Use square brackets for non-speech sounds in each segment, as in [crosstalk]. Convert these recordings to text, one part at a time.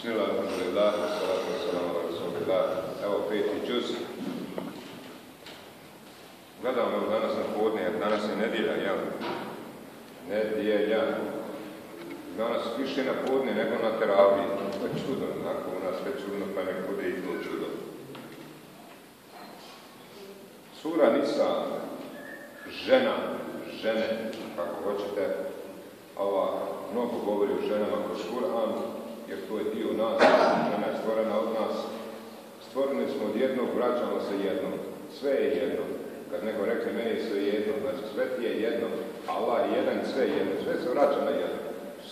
Bismillah, alhamdulillah, salatu wassalamu ala rasulillah. Evo peti džuz. Gledam evo danas na podne, jer danas je nedjelja, jel? Nedjelja. Danas više na podne nego na teraviji. To je čudo, onako u nas sve čudno, pa nek bude i to čudo. Sura Nisa, žena, žene, kako hoćete, ova mnogo govori o ženama kroz Kur'an, jer to je dio nas, žena je stvorena od nas. Stvoreni smo od jednog, vraćamo se jednom. Sve je jedno. Kad neko rekne meni je sve jedno, znači sve ti je jedno. Allah je jedan sve je jedno. Sve se vraća na jedno.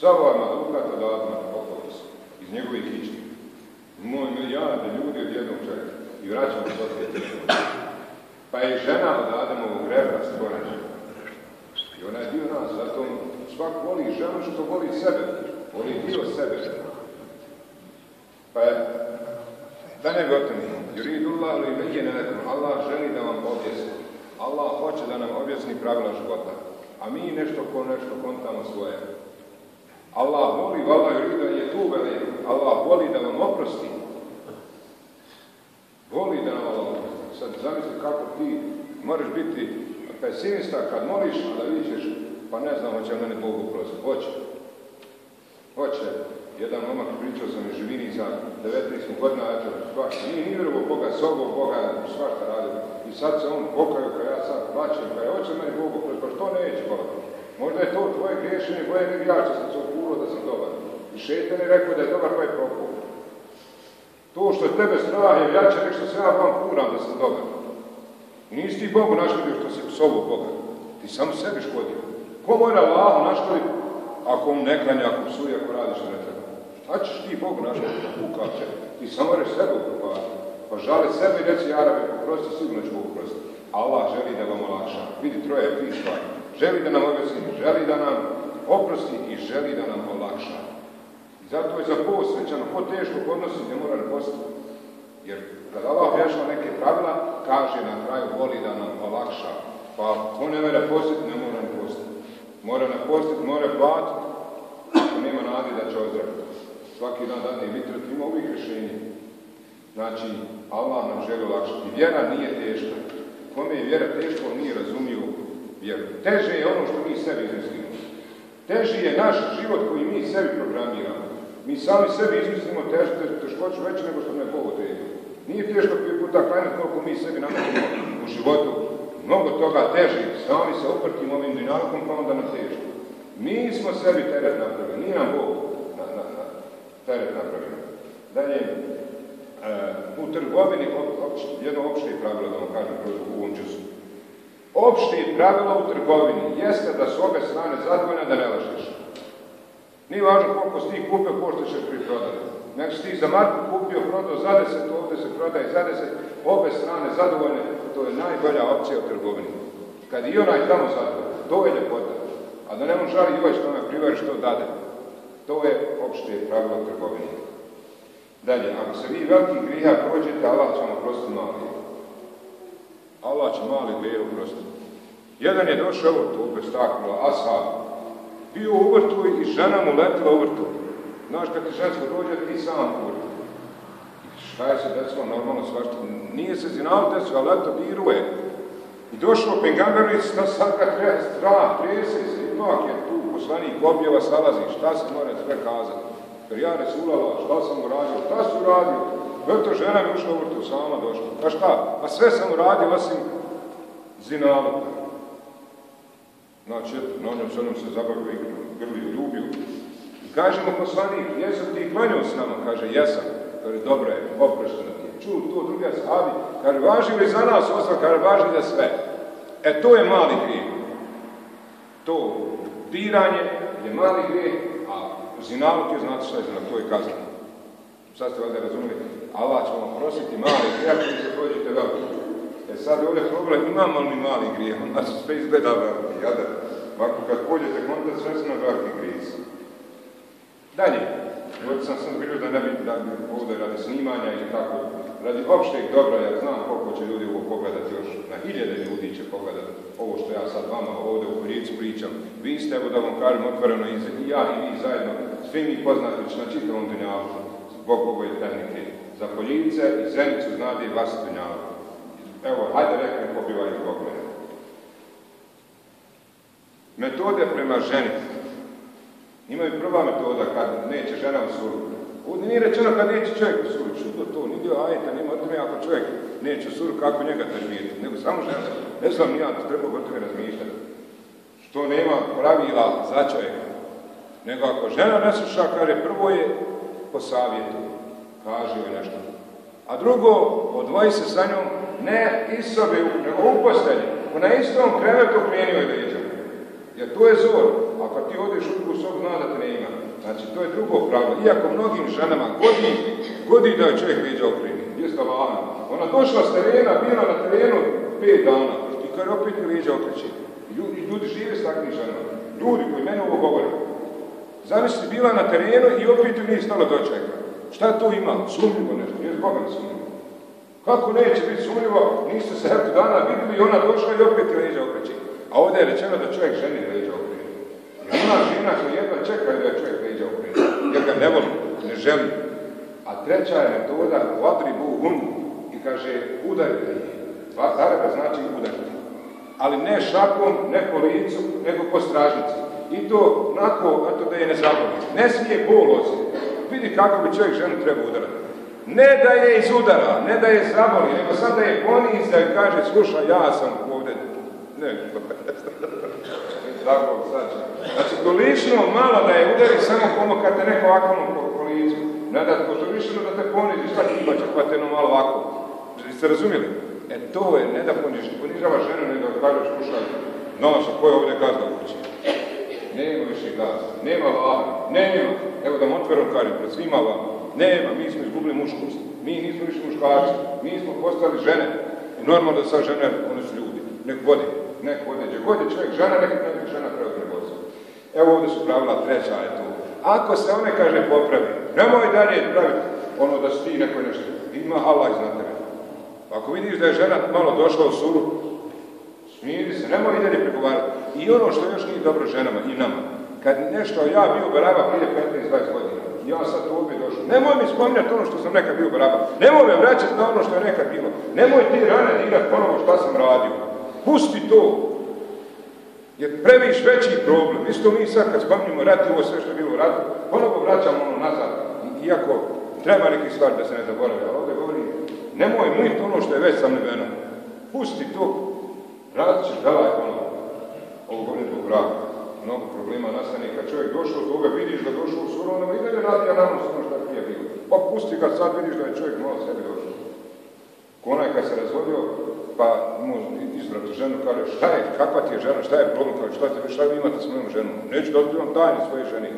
Sava mahlukat od Adama okolo se. Iz njegovih kični. Moj milijarde ljudi od jednog čovjeka. I vraćamo se opet. Pa je žena od Adamovog rebra stvorena. I ona je dio nas, zato svak voli ženu što voli sebe. Voli dio sebe. Pa je, da ne gotovi, yuridullah li bejene nekom, Allah želi da vam objasni. Allah hoće da nam objasni pravila života. A mi nešto ko nešto kontamo svoje. Allah voli, Allah yurida je tu veli, Allah voli da vam oprosti. Voli da nam Allah oprosti. Sad zamisli kako ti moraš biti pesimista kad moliš, da vidiš, pa ne znam, hoće mene Bog oprostiti. Hoće. Hoće. Jedan momak pričao sam živini za 19 godina, eto, svašta, nije ni vjerovo Boga, sobo Boga, svašta radio. I sad se on pokaju, kad ja sad plaćem, kad je hoće meni Bog oprostiti, pa što neće Boga? Možda je to tvoje griješenje, boje nek ja će sam se okuro da sam dobar. I šetan je rekao da je dobar, pa je propao. To što je tebe strah je jače nek što se ja vam kuram da sam dobar. Nisi ti Bogu naškodio što si psovo Boga. Ti sam sebi škodio. Ko mora Allahu naškoditi ako on ne klanja, ako psuje, ako radi što ne treba? Šta ćeš ti Bogu naškoditi? Kukače. Ti samo moraš sebe upropati. Pa žali sebe i reci Arabe, poprosti, sigurno ću Bogu prostiti. Allah želi da vam olakša. Vidi troje, tri stvari. Želi da nam objasni, želi da nam oprosti i želi da nam olakša. I zato je za posvećano, ko teško podnosi, ne mora ne postati. Jer kad Allah objašnjava neke pravila, kaže na kraju voli da nam olakša. Pa ko ne mora postiti, ne mora ne postiti. Mora ne postiti, mora platiti, ako nema nadi da će ozdraviti. Svaki dan dadne vitrat, ima uvijek rješenje. Znači, Allah nam želi olakšati. Vjera nije teška. Kome je vjera teško, on nije razumio vjeru. Teže je ono što mi sebi izmislimo. Teži je naš život koji mi sebi programiramo. Mi sami sebi izmislimo tež, teškoću veće nego što ne Bog. Nije teško prije puta klanjati koliko mi sebi nametimo u životu. Mnogo toga teži. Sami se oprtimo ovim dinamikom pa onda nam teško. Mi smo sebi teret napravili. Nije nam Bog na, na, na teret napravili. Dalje, e, u trgovini jedno opšte pravilo, da vam kažem, u ovom času. Opšte pravilo u trgovini jeste da su obe strane zadovoljne da ne lažeš. Nije važno koliko si ti kupio, pošto ćeš priprodati. Nek si ti za marku kupio, prodao za deset, ovdje se prodaje za deset, obe strane zadovoljne, to je najbolja opcija u trgovini. Kad i onaj tamo zadovoljno, to je ljepota. A da ne može žali ovaj što me privari što dade. To je opšte pravilo u trgovini. Dalje, ako se vi veliki grija prođete, Allah će vam oprostiti mali. Allah će mali grije oprostiti. Jedan je došao tu bez takvila, ashab, bio u vrtu i žena mu letila u vrtu. Znaš, kad ti žensko dođe, ti sam u vrtu. I šta je se desilo, normalno svašta, nije se zinao desilo, ali leto biruje. I došao Pengamberic, da sad ga treba strah, trese se, ipak je poslanik objeva salazi, šta se mora sve kazati. Jer ja Resulala, šta sam uradio, šta si uradio? Vrto žena mi ušla u vrtu, sama došla. Pa šta? Pa sve sam uradio, osim zinaluka. Znači, na njom se onom se zabavio i grlio, ljubio. I kaže mu poslanik, jesam ti klanjao s nama? Kaže, jesam. Kaže, dobro je, oprošteno ti je. Čuo to drugi ashabi. Kaže, važi li za nas osva? Kaže, važi za sve. E, to je mali grijeh. To diranje je mali grijeh, a zinaluk je, znate šta je zinaluk, to je kazna. Sad ste valjda razumeli, Allah će vam prositi mali grijeh, ako se prođete veliki. E sad je ovdje problem, imamo li mali grijeh, onda se sve izgleda veliki, jada. Ovako kad pođete kontakt, sve su na veliki grijeh. Dalje, ovdje sam sam bilo da ne bi, ovdje radi snimanja i tako, radi opšteg dobra, ja znam koliko će ljudi ovo pogledati još, na hiljade ljudi će pogledati ovo što ja sad vama ovdje Koricu pričam. Vi ste, evo da vam kažem otvoreno, i ja i vi zajedno, svi mi poznati na čitavom dunjavu. zbog ove tehnike. Za poljice i zenicu znade i vas Evo, hajde rekli pobivaju zbog mene. Metode prema ženi. Imaju prva metoda kad neće žena u suru. Ovdje nije rečeno kad neće čovjek u suru. Čudo to, nije dio ajeta, nema o ako čovjek neće u suru, kako njega težbijeti. Nego samo žena. Ne znam, ja treba o razmišljati. Što nema pravila za čovjeka. Nego ako žena ne sluša, kaže, prvo je po savjetu. Kaže joj nešto. A drugo, odvoji se sa njom, ne iz sobe, nego u postelji. Na istom krevetu krenio je leđa. Jer to je zor. Ako ti odeš u drugu sobu, zna da te ne ima. Znači, to je drugo pravilo. Iako mnogim ženama godi, godi da je čovjek leđa okreni. Lana. Ona došla s terena, bila na terenu pet dana. I kada opet leđa okreće. Ljudi, ljudi žive s takvim ženama. Ljudi koji mene ovo govore. Zamisli, bila na terenu i opet ju nije stalo dočeka. Šta to ima? Sumnjivo nešto. Nije zboga sumnjivo. Kako neće biti sumnjivo? Niste se eto dana vidjeli i ona došla i opet je leđa okreće. A ovdje je rečeno da čovjek ženi leđa okrene. Jer ima žena koja jedva čeka da je čovjek leđa okrene. Jer ga ne voli, ne želi. A treća je metoda bu hun i kaže udarite ih. Araba znači udariti. Ali ne šakom, ne po licu, nego po stražnici. I to onako, to da je ne zaboli. Ne smije bol osjetiti. Vidi kako bi čovjek ženu treba udarati. Ne da je iz udara, ne da je zaboli, nego sad da je ponizda i kaže, slušaj, ja sam ovdje ne, [laughs] tako znači. Znači, tolično malo da je udari samo komu kad te neko ovako po, po. Ne da tolično da te ponizi, šta ti će pa te malo ovako. Ste razumjeli? E to je, ne da ponižava ženu, ne da kažeš, slušaj, noša, ko je ovdje gazda u kući? Nema više gazda, nema vlada, nema. Evo da otvorom kažem, pred svima vam, nema, mi smo izgubili muškost, mi nismo više muškarci, mi smo postali žene. I normalno da sad žene, one su ljudi, nek vodi nek ode gdje god je čovjek žena, nek nek žena preuzme. Evo ovdje su pravila treća je tu. Ako se one kaže popravi, nemoj dalje praviti ono da si ti neko nešto. Ima Allah iznad. Ako vidiš da je žena malo došla u suru, smiri se, nemoj i dalje pregovarati. I ono što još nije dobro ženama i nama. Kad nešto ja bio baraba prije 15-20 godina, ja sad tu ovdje došao. Nemoj mi spominjati ono što sam nekad bio baraba. Nemoj me vraćati na ono što je nekad bilo. Nemoj ti rane dirati ponovo šta sam radio. Pusti to. Jer previš veći problem. Isto mi sad kad spominjamo rat i ovo sve što je bilo u ratu, ponovo vraćamo ono nazad. Iako treba neki stvar da se ne zaboravi. Nemoj mliti ono što je već sam nebeno. Pusti to. Radit ćeš dalaj ponovo. Ovo govorim zbog braka. Mnogo problema nastane kad čovjek došao do toga, vidiš da došao u suru, onda i dalje radi ananos ono što je bilo. Pa pusti kad sad vidiš da je čovjek malo sebi došao. Onaj kad se razvodio, pa mu izbrati ženu, kaže šta je, kakva ti je žena, šta je problem, kaže šta, te, šta vi imate s mojom ženom, neću da otkrivam svoje ženi.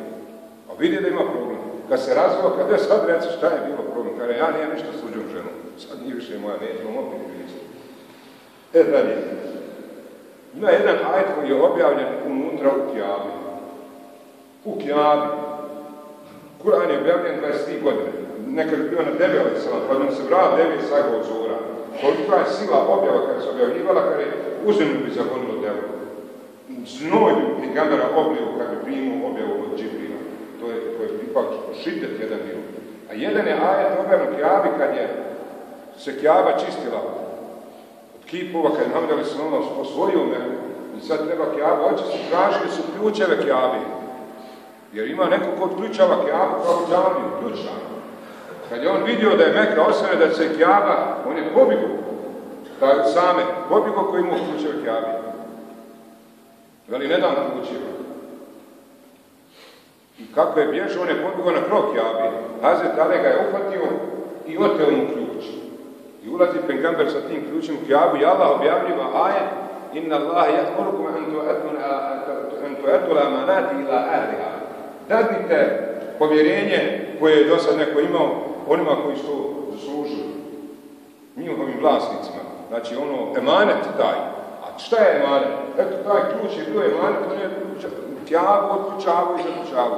A vidi da ima problem. Kad se razvio, kad je sad reci šta je bilo problem, kaže ja nije ništa suđom ženu, sad više moja, nećemo opet vidjeti. E dalje. Ima jedan ajd koji je objavljen unutra u Kjabi. U Kjabi. Kur'an je objavljen 23 godine. Nekad je bio na debeli salat, pa nam se vrat devet saga od zora. Kolika je sila objava kada se objavljivala, kada je uzemlju bi zagonilo delo. Znoj bi gamera obliju kada bi primio objavu od Džibrila. To je, to ipak šitet jedan bio. A jedan je ajet objavno Kjabi kad je se Kjaba čistila od kipova, kad je se ono osvojio me i sad treba Kjabu očistiti, tražili su ključeve Kjabi. Jer ima neko ko ključava Kjabu kao džavniju, ključava. Kad je on vidio da je Mekka osvane da se Kjaba, on je pobigo. Da same, pobigo koji mu ključeve Kjabi. Veli, ne dam ključeva. I kako je bježao, on je pobigo na krok Kjabi. Hazret Ale ga je uhvatio i oteo mu ključ. I ulazi pengamber sa tim ključem u Kjabu i Allah objavljiva ajet Inna Allah ya'murukum an tu'addu al-amanati ila ahliha. Dadnite povjerenje koje je do sad neko imao onima koji su zaslužili, njihovim vlasnicima. Znači ono, emanet taj. A šta je emanet? Eto, taj ključ je bio emanet, on je kjavu, otključavu i zaključavu.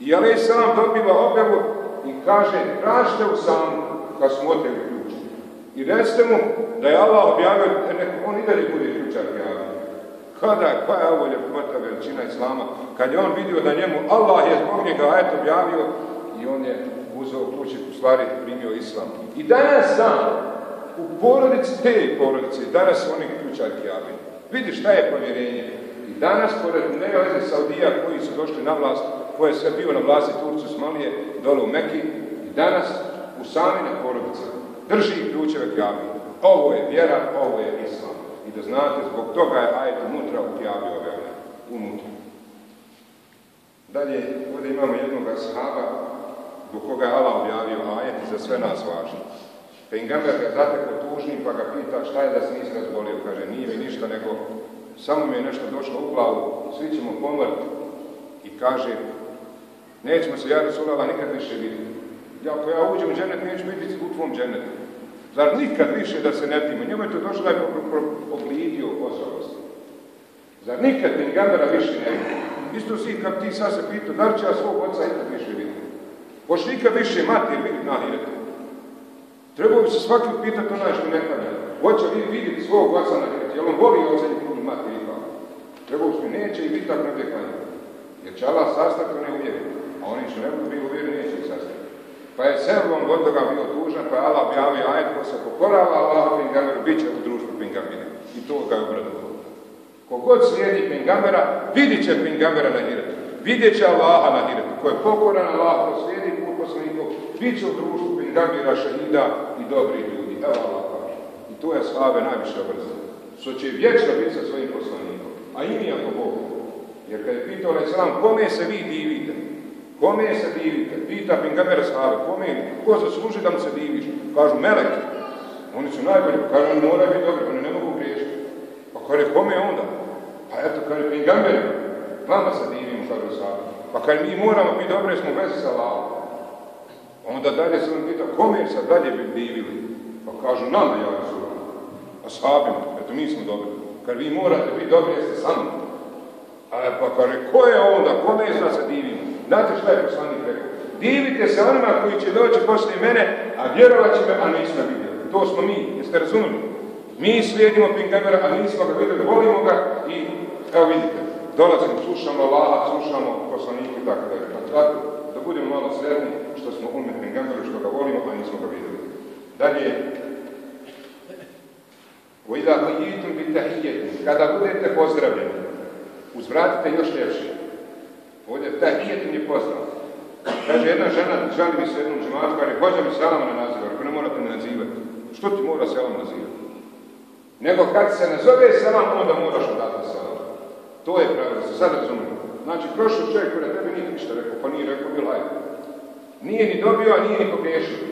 I Ali sam dobiva objavu i kaže, tražite u samu kad smo oteli ključ. I recite mu da je Allah objavio, e, nek on i dalje bude ključar kjavu. Kada, koja je ovo ljepota veličina Islama? Kad je on vidio da njemu Allah je zbog njega eto objavio i on je uzeo kući, u stvari primio islam. I danas sam, u porodici te porodice, danas oni ključarki Amin. Vidi šta je povjerenje. I danas, pored neveze Saudija koji su došli na vlast, koje je sve bio na vlasti Turcu Smalije, dole u Meki, i danas u samine porodice drži ključeve Kjabi. Ovo je vjera, ovo je islam. I da znate, zbog toga je ajet unutra Kjabi ove unutra. Dalje, ovdje imamo jednog ashaba zbog koga je Allah objavio ajet i za sve nas važno. Pengamber ga zateko tužnim pa ga pita šta je da se nisi razbolio. Kaže, nije mi ništa, nego samo mi je nešto došlo u glavu, svi ćemo pomrti. I kaže, nećemo se ja Rasulala nikad više vidjeti. Ja, ako ja uđem u dženet, neću biti u tvom dženetu. Zar nikad više da se ne pimo? Njemu je to došlo da je oblidio ozorost. Zar nikad Pengambera više ne vidi? Isto si kad ti sad se pitao, da li će ja svog oca ikad više vidjeti? Hoće nikad više mati vidjeti na hiretu? Trebao bi se svaki pitati onaj što ne klanja. Hoće li vidjeti svog oca na hiretu? Jel on voli oca i mati ipak? Trebao bi neće i tako ne. Jer će Allah sastaviti ne uvjeriti. A oni što ne budu bili uvjereni, neće. Pa je Sevlon od toga bio tužan, pa je Allah objavio ajet ko se pokorava Allah pingameru, bit će u društvu pingamira. I to ga je obradilo. Kogod slijedi pingamera, vidit će pingamera na hiretu. Vidjet će Allaha na hiretu. Ko je pokoran Allah, ko slijedi put poslanikov, bit će u društvu pingamira, šahida i dobri ljudi. Evo Allah kaže. I to je slave najviše obrzano. Što će vječno biti sa svojim poslanikom. A i mi ako Bog. Jer kad je pitao Aleyhisselam, kome se vi divite? Kome se divite? Pita Pingamera sahabe, kome, ko zasluži da mu se diviš? Kažu, meleki. Oni su najbolji, kažu, oni moraju biti dobri, oni ne mogu griješiti. Pa kaže, kome onda? Pa eto, kaže, Pingamera, vama se divimo, kažu sahabe. Pa kaže, mi moramo biti dobri, smo vezi sa Allahom. Onda dalje se on pita, kome se dalje bi divili? Pa kažu, nama, ja su a sahabima, eto mi smo dobri. Kad vi morate biti dobri, jeste sami. A pa kaže, ko je onda, kome je se divimo? Znate šta je poslanik rekao? Divite se onima koji će doći poslije mene, a vjerovat će me, a nismo vidjeli. To smo mi, jeste razumeli? Mi slijedimo Pingamera, a nismo ga vidjeli, volimo ga i evo vidite, dolazimo, slušamo Allaha, slušamo poslanike i tako dalje. Tako da budemo malo sretni što smo umet Pingamera, što ga volimo, a nismo ga vidjeli. Dalje, وَإِذَا قَيِّتُمْ بِتَحِيَّةٍ Kada budete pozdravljeni, uzvratite još ljepše. Ovdje tahijetin pozdrav. Kaže jedna žena, žali mi se jednom džematu, kaže, hođa mi selam ne naziva, ako ne morate ne nazivati. Što ti mora selam nazivati? Nego kad se nazove selam, onda moraš odati selam. To je pravilo, se sad razumijem. Znači, prošao čovjek koji na tebi nije ništa rekao, pa nije rekao bilaj. Nije ni dobio, a nije ni pogriješio.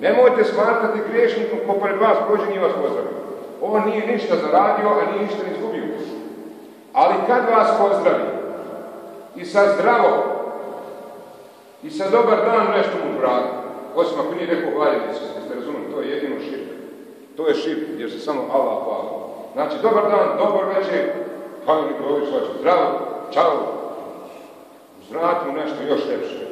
Nemojte smatrati griješnikom ko pored vas prođe nije vas pozdravio. On nije ništa zaradio, a nije ništa ni izgubio. Ali kad vas pozdravi, i sa zdravo i sa dobar dan nešto mu vrati. Osim ako nije rekao hvaljeni se, ste razumeli, to je jedino širk. To je širk jer se samo Allah hvali. Znači, dobar dan, dobar večer, kao Nikolović hoće, zdravo, čao. Zvrati mu nešto još ljepše.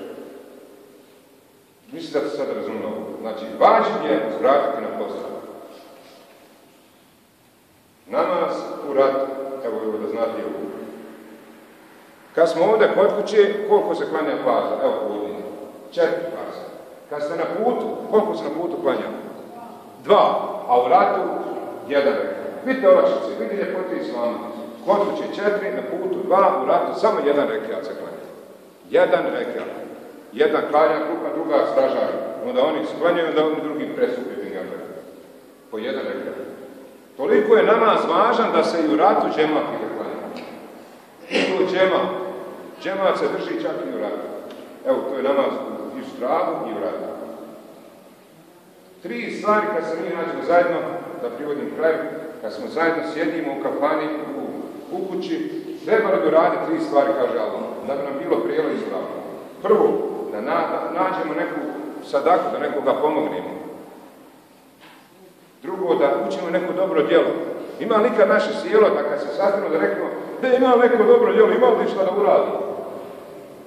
Mislim da ste sad ovo. Znači, važno je zvratiti na pozdrav. Namaz u ratu, evo, da znate kad smo ovdje kod kuće, koliko se klanja faza? Evo ovdje. Četiri faza. Kad ste na putu, koliko se na putu klanja? Dva. A u ratu, jedan. Vidite olakšice, vidite ljepote islama. Kod kuće četiri, na putu dva, u ratu samo jedan rekat se klanja. Jedan rekat. Jedan klanja kupa, druga stražaja. Onda oni sklanjaju, onda oni drugi pingamber. Po jedan rekat. Toliko je namaz važan da se i u ratu džemat klanja. I to džemat. Džemat se drži čak i u ratu. Evo, to je namaz i u stravu i u ratu. Tri stvari kad se mi nađemo zajedno, da privodim kraj, kad smo zajedno sjedimo u kafani, u, u kući, trebali bi raditi tri stvari, kaže Allah, da bi nam bilo prijelo i zdravo. Prvo, da, da nađemo neku sadaku, da nekoga pomognemo. Drugo, da učimo neko dobro djelo. Ima li nikad naše sjelo da kad se sastavimo da rekamo, da ima neko dobro djelo, ima li šta da uradi?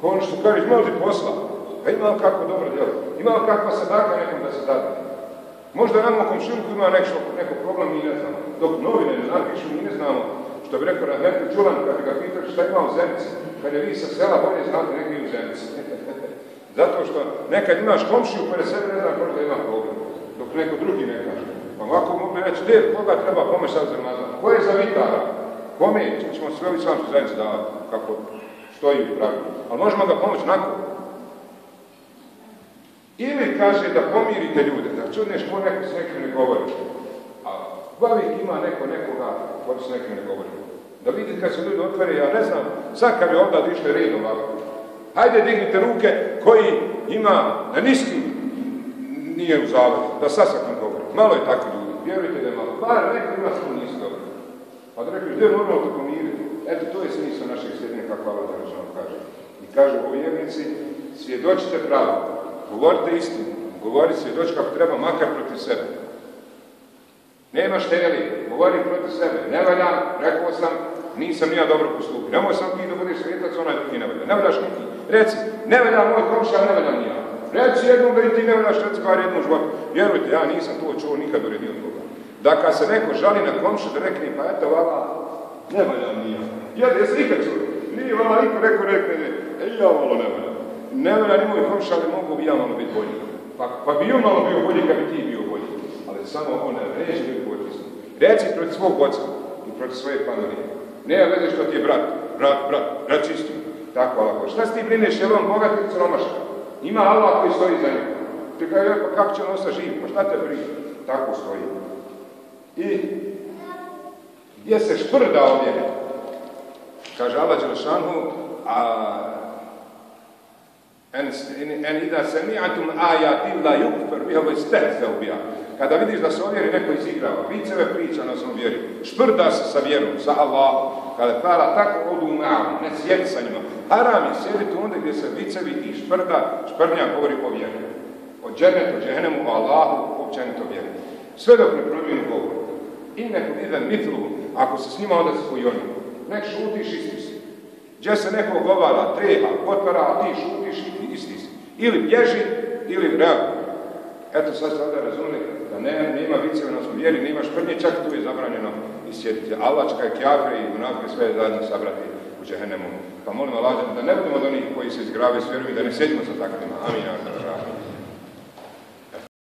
Ko ono što kaže, ima li posla? Pa ima li kako dobro djelo? Ima li kakva sadaka nekom da se dade? Možda nam u komšilku ima nešto, neko problem, mi ne znamo. Dok novine ne napišu, mi ne znamo. Što bi rekao Rahmetli Čulan, kad bi ga pitali šta ima u Zenici, kad je vi sa sela bolje znate negdje u Zenici. [laughs] Zato što nekad imaš komšiju pored sebe, ne znam koliko ima problem, dok neko drugi ne kaže. Pa ovako mogu reći, gdje, koga treba pomoć sad Ramazan? Ko je za vitara? Kome ćemo sve ovi slamski zajednice davati, kako stoji u pravilu. Ali možemo ga pomoći nakon. Ili kaže da pomirite ljude, da čudneš ko neko s nekim ne govori. A uvijek ima neko nekoga ko s nekim ne govori. Da vidite kad se ljudi otvore, ja ne znam, sad kad bi ovdje išli red ovako. Hajde dignite ruke koji ima na niskim nije u zavodu, da govori. Malo je takvi ljudi, vjerujte da je malo. Bar neko ima svoj nisi dobro. Pa da rekli, gdje normalno to pomiriti? Eto, to je smisla našeg sjedinja, kako Allah kaže. I kaže u vjernici, svjedočite pravo, govorite istinu, govori svjedoč kako treba, makar protiv sebe. Nema šteli, govori protiv sebe. Ne valja, rekao sam, nisam nija dobro postupio. Nemoj sam ti da budeš svjetac, onaj drugi ne valja. Ne valjaš niti. Reci, ne valja moj komša, ne valja nija. Jednom da i ti ne valjaš, reci bar jednom životu. Vjerujte, ja nisam to čuo nikad u redio toga. Da kad se neko žali na komšu, da rekne, pa eto ovako, ne valja nija. Ja, jesi nikad čuo? Nije vama niko rekao, rekne, e, ja malo ne valja. Ne valja ni moj komša, ali mogu bi ja malo biti bolji. Pa, pa bi malo bio bolji kad bi ti bio bolji. Ali samo on ne neće biti bolji. Reci protiv svog oca i protiv svoje familije. Nema veze što ti je brat, brat, brat, brat čistio. Tako lako. Šta si ti brineš, je on bogat ili siromašan? Ima Allah koji stoji za njim. Ti kaže, pa kako će on ostati živ? Pa šta te brine? Tako stoji. I gdje se šprda ovdje? Kaže Allah Đelešanu, a en, en ida sami'atum ajati la yukfer biha wa istehzau biha. Kada vidiš da se ovjeri neko izigrava, viceve priča na svom vjeri, šprda se sa vjerom, sa Allahom, kada kala tako odu ma'am, ne sjedi sa njima. Haram je sjediti onda gdje se vicevi i šprda, šprnja govori o vjeri. O dženetu, džehennemu, o Allahu, općenito vjeri. Sve dok ne promijenu govor. I nekom jedan mitlu, ako se s njima onda se oni. Nek šutiš isti. Gdje se neko govara, treba, otvara, a ti šutiš isti si. Ili bježi, ili reaguje. Eto sad ovdje razumije da ne, nema viceva na vjeri, nema šprnje, čak tu je zabranjeno sjetiti. Allačka je kjafre i munafke sve zajedno sabrati u džehennemu. Pa molim Allah da ne budemo od onih koji se izgrave s vjerom i da ne sjedimo sa takvima. Amin.